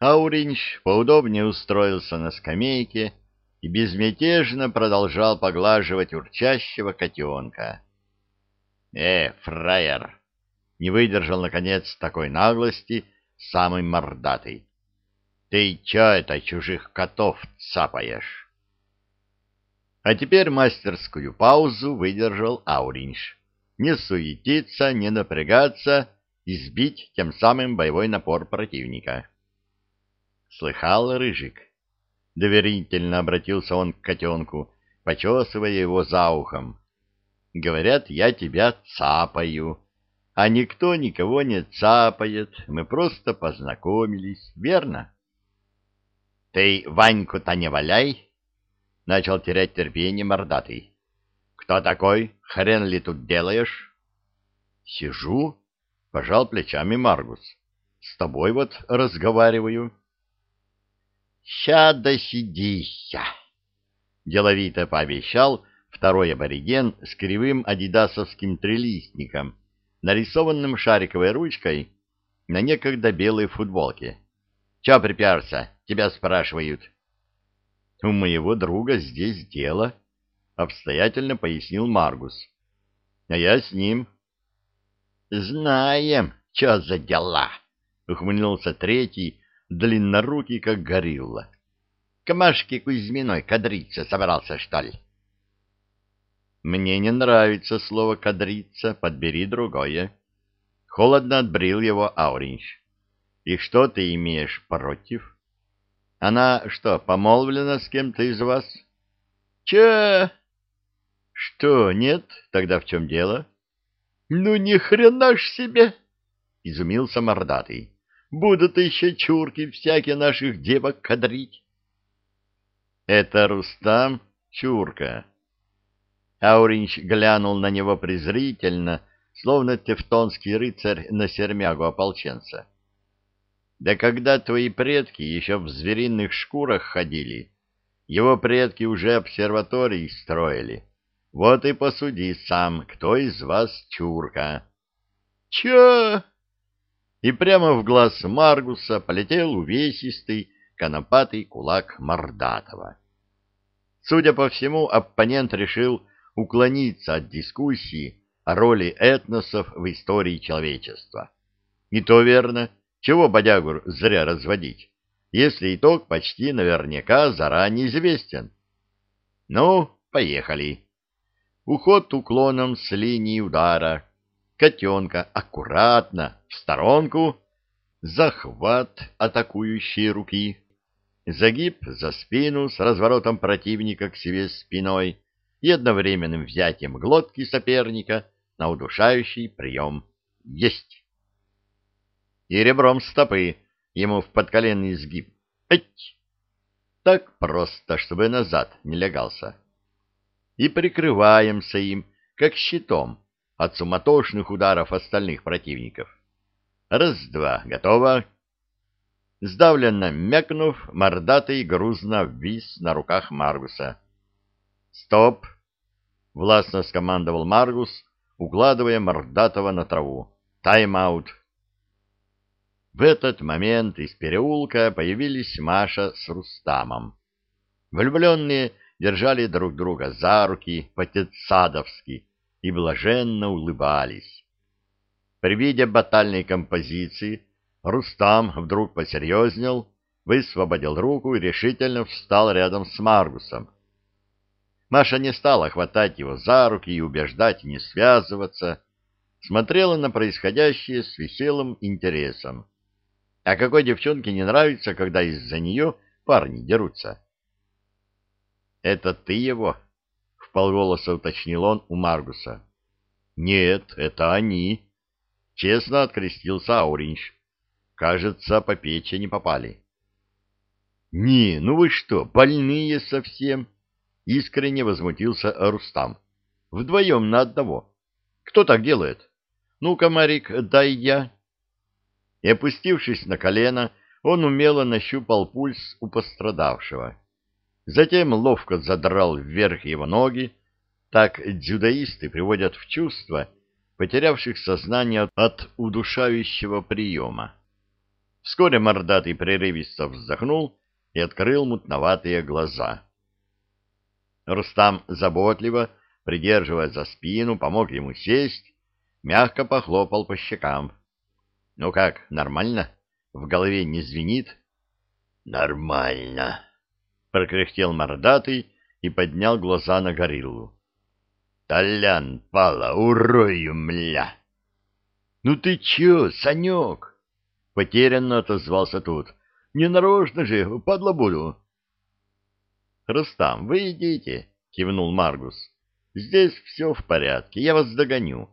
Ауринч поудобнее устроился на скамейке и безмятежно продолжал поглаживать урчащего котенка. — Э, фраер! — не выдержал, наконец, такой наглости самый мордатый. — Ты чё это чужих котов цапаешь? А теперь мастерскую паузу выдержал Ауринш. Не суетиться, не напрягаться и сбить тем самым боевой напор противника. «Слыхал, Рыжик?» — доверительно обратился он к котенку, почесывая его за ухом. «Говорят, я тебя цапаю, а никто никого не цапает, мы просто познакомились, верно?» «Ты Ваньку-то не валяй!» — начал терять терпение мордатый. «Кто такой? Хрен ли тут делаешь?» «Сижу», — пожал плечами Маргус. «С тобой вот разговариваю». «Ща досидися!» — деловито пообещал второй абориген с кривым адидасовским трилистником, нарисованным шариковой ручкой на некогда белой футболке. «Чё приперся? Тебя спрашивают». «У моего друга здесь дело», — обстоятельно пояснил Маргус. «А я с ним». «Знаем, чё за дела», — ухмыльнулся третий, длиннорукий, как горилла. К Машке Кузьминой кадриться собрался, что ли? Мне не нравится слово «кадриться», подбери другое. Холодно отбрил его Ауринч. И что ты имеешь против? Она что, помолвлена с кем-то из вас? Че? Что, нет? Тогда в чем дело? Ну, ни хрена ж себе! Изумился мордатый. Будут еще чурки всякие наших девок кадрить. Это Рустам Чурка. Ауринч глянул на него презрительно, словно тевтонский рыцарь на сермягу ополченца. Да когда твои предки еще в звериных шкурах ходили, его предки уже обсерватории строили. Вот и посуди сам, кто из вас чурка. — Чё? И прямо в глаз Маргуса полетел увесистый конопатый кулак Мордатова. Судя по всему, оппонент решил уклониться от дискуссии о роли этносов в истории человечества. И то верно, чего бодягур зря разводить, если итог почти наверняка заранее известен. Ну, поехали. Уход уклоном с линии удара котенка аккуратно в сторонку, захват атакующей руки, загиб за спину с разворотом противника к себе спиной и одновременным взятием глотки соперника на удушающий прием. Есть! И ребром стопы ему в подколенный сгиб. Эть! Так просто, чтобы назад не легался. И прикрываемся им, как щитом, от суматошных ударов остальных противников. Раз-два, готово. Сдавленно мякнув, мордатый грузно ввис на руках Маргуса. «Стоп!» — властно скомандовал Маргус, укладывая мордатого на траву. «Тайм-аут!» В этот момент из переулка появились Маша с Рустамом. Влюбленные держали друг друга за руки по-тетсадовски, и блаженно улыбались. При виде батальной композиции Рустам вдруг посерьезнел, высвободил руку и решительно встал рядом с Маргусом. Маша не стала хватать его за руки и убеждать не связываться, смотрела на происходящее с веселым интересом. А какой девчонке не нравится, когда из-за нее парни дерутся? — Это ты его? — вполголоса уточнил он у Маргуса. — Нет, это они. Честно открестился Ауринч. Кажется, по печи не попали. — Не, ну вы что, больные совсем? — искренне возмутился Рустам. — Вдвоем на одного. Кто так делает? Ну-ка, Марик, дай я. И, опустившись на колено, он умело нащупал пульс у пострадавшего. Затем ловко задрал вверх его ноги, так дзюдоисты приводят в чувство потерявших сознание от удушающего приема. Вскоре мордатый прерывисто вздохнул и открыл мутноватые глаза. Рустам заботливо, придерживая за спину, помог ему сесть, мягко похлопал по щекам. — Ну как, нормально? В голове не звенит? — Нормально, — прокряхтел мордатый и поднял глаза на гориллу. — Толян, пала, урою, мля! — Ну ты чё, Санек? — потерянно отозвался тут. — Не нарочно же, падла буду. — Рустам, вы идите, — кивнул Маргус. — Здесь все в порядке, я вас догоню.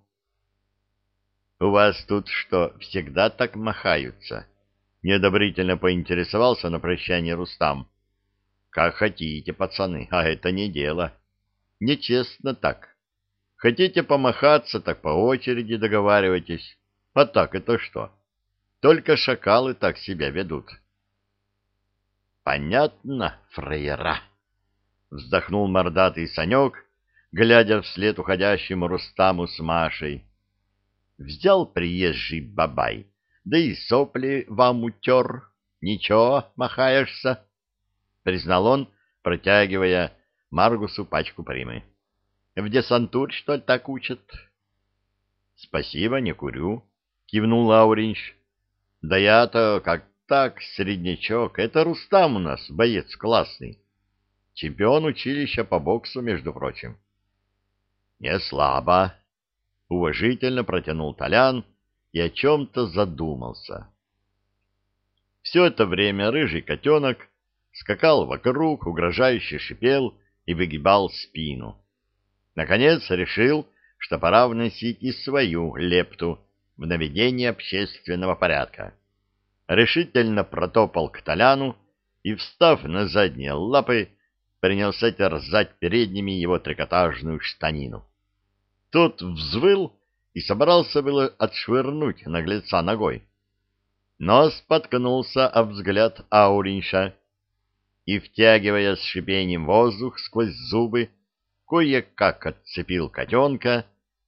— У вас тут что, всегда так махаются? — неодобрительно поинтересовался на прощание Рустам. — Как хотите, пацаны, а это не дело. Нечестно так. Хотите помахаться, так по очереди договаривайтесь. А так это что? Только шакалы так себя ведут. Понятно, фраера. Вздохнул мордатый Санек, глядя вслед уходящему Рустаму с Машей. Взял приезжий бабай, да и сопли вам утер. Ничего, махаешься, признал он, протягивая Маргусу пачку примы. В десантур, что ли, так учат? — Спасибо, не курю, — кивнул Лауринч. — Да я-то как так, среднячок. Это Рустам у нас, боец классный. Чемпион училища по боксу, между прочим. — Не слабо, — уважительно протянул Толян и о чем-то задумался. Все это время рыжий котенок скакал вокруг, угрожающе шипел и выгибал спину. Наконец решил, что пора вносить и свою лепту в наведение общественного порядка. Решительно протопал к Толяну и, встав на задние лапы, принялся терзать передними его трикотажную штанину. Тот взвыл и собрался было отшвырнуть наглеца ногой. Но споткнулся о взгляд Ауринша и, втягивая с шипением воздух сквозь зубы, кое-как отцепил котенка,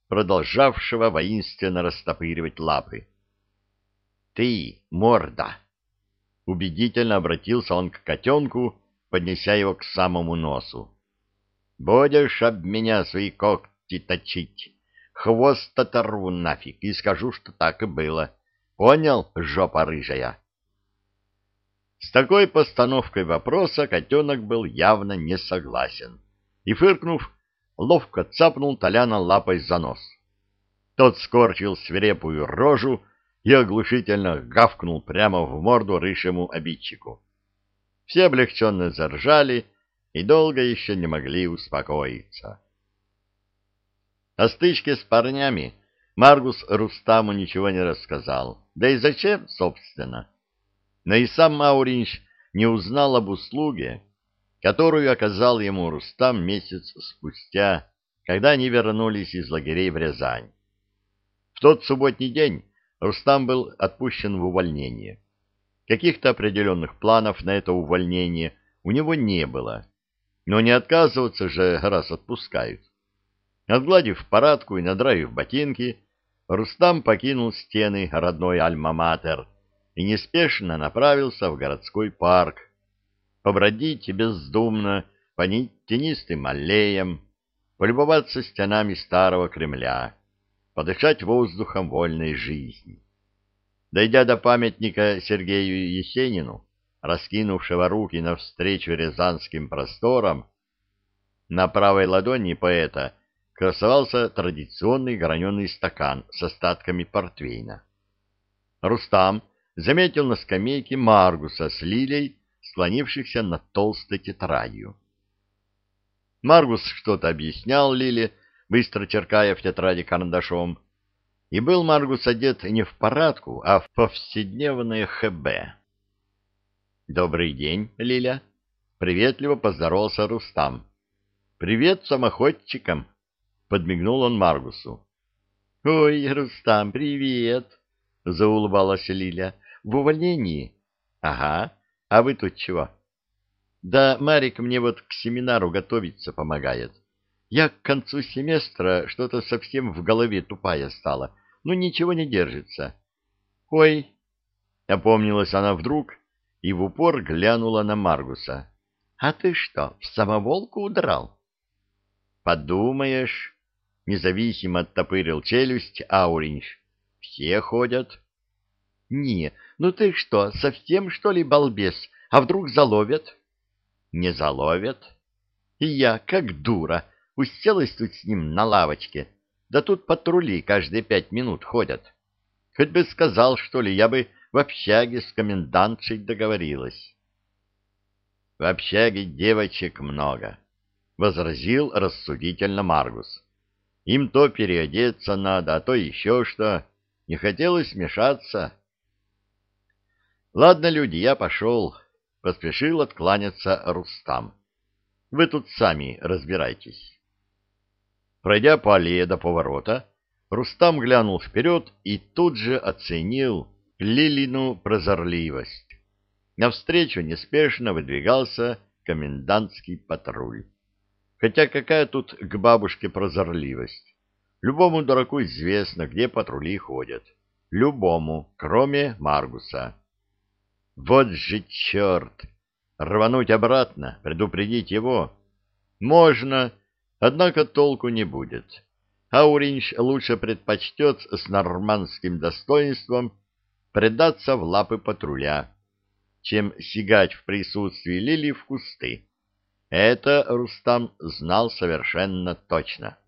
продолжавшего воинственно растопыривать лапы. — Ты, морда! — убедительно обратился он к котенку, поднеся его к самому носу. — Будешь об меня свои когти точить, хвост оторву нафиг и скажу, что так и было. Понял, жопа рыжая? С такой постановкой вопроса котенок был явно не согласен. — и, фыркнув, ловко цапнул Толяна лапой за нос. Тот скорчил свирепую рожу и оглушительно гавкнул прямо в морду рыжему обидчику. Все облегченно заржали и долго еще не могли успокоиться. О стычке с парнями Маргус Рустаму ничего не рассказал. Да и зачем, собственно? Но и сам Мауринч не узнал об услуге, которую оказал ему Рустам месяц спустя, когда они вернулись из лагерей в Рязань. В тот субботний день Рустам был отпущен в увольнение. Каких-то определенных планов на это увольнение у него не было, но не отказываться же, раз отпускают. Отгладив парадку и надраив ботинки, Рустам покинул стены родной Альма-Матер и неспешно направился в городской парк, побродить бездумно по тенистым аллеям, полюбоваться стенами старого Кремля, подышать воздухом вольной жизни. Дойдя до памятника Сергею Есенину, раскинувшего руки навстречу рязанским просторам, на правой ладони поэта красовался традиционный граненый стакан с остатками портвейна. Рустам заметил на скамейке Маргуса с лилей склонившихся над толстой тетрадью. Маргус что-то объяснял Лиле, быстро черкая в тетради карандашом, и был Маргус одет не в парадку, а в повседневное ХБ. «Добрый день, Лиля!» — приветливо поздоровался Рустам. «Привет самоходчикам!» — подмигнул он Маргусу. «Ой, Рустам, привет!» — заулыбалась Лиля. «В увольнении?» «Ага. А вы тут чего? Да Марик мне вот к семинару готовиться помогает. Я к концу семестра что-то совсем в голове тупая стала. Ну, ничего не держится. Ой, Опомнилась она вдруг и в упор глянула на Маргуса. — А ты что, в самоволку удрал? — Подумаешь, — независимо оттопырил челюсть Ауринж. — Все ходят. — Не, ну ты что, совсем, что ли, балбес? А вдруг заловят? — Не заловят. И я, как дура, уселась тут с ним на лавочке. Да тут патрули каждые пять минут ходят. Хоть бы сказал, что ли, я бы в общаге с комендантшей договорилась. — В общаге девочек много, — возразил рассудительно Маргус. — Им то переодеться надо, а то еще что. Не хотелось мешаться. — Ладно, люди, я пошел, — поспешил откланяться Рустам. — Вы тут сами разбирайтесь. Пройдя по аллее до поворота, Рустам глянул вперед и тут же оценил Лилину прозорливость. Навстречу неспешно выдвигался комендантский патруль. Хотя какая тут к бабушке прозорливость? Любому дураку известно, где патрули ходят. Любому, кроме Маргуса. Вот же черт! Рвануть обратно, предупредить его? Можно, однако толку не будет. Ауринч лучше предпочтет с нормандским достоинством предаться в лапы патруля, чем сигать в присутствии Лили в кусты. Это Рустам знал совершенно точно.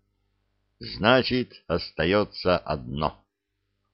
Значит, остается одно —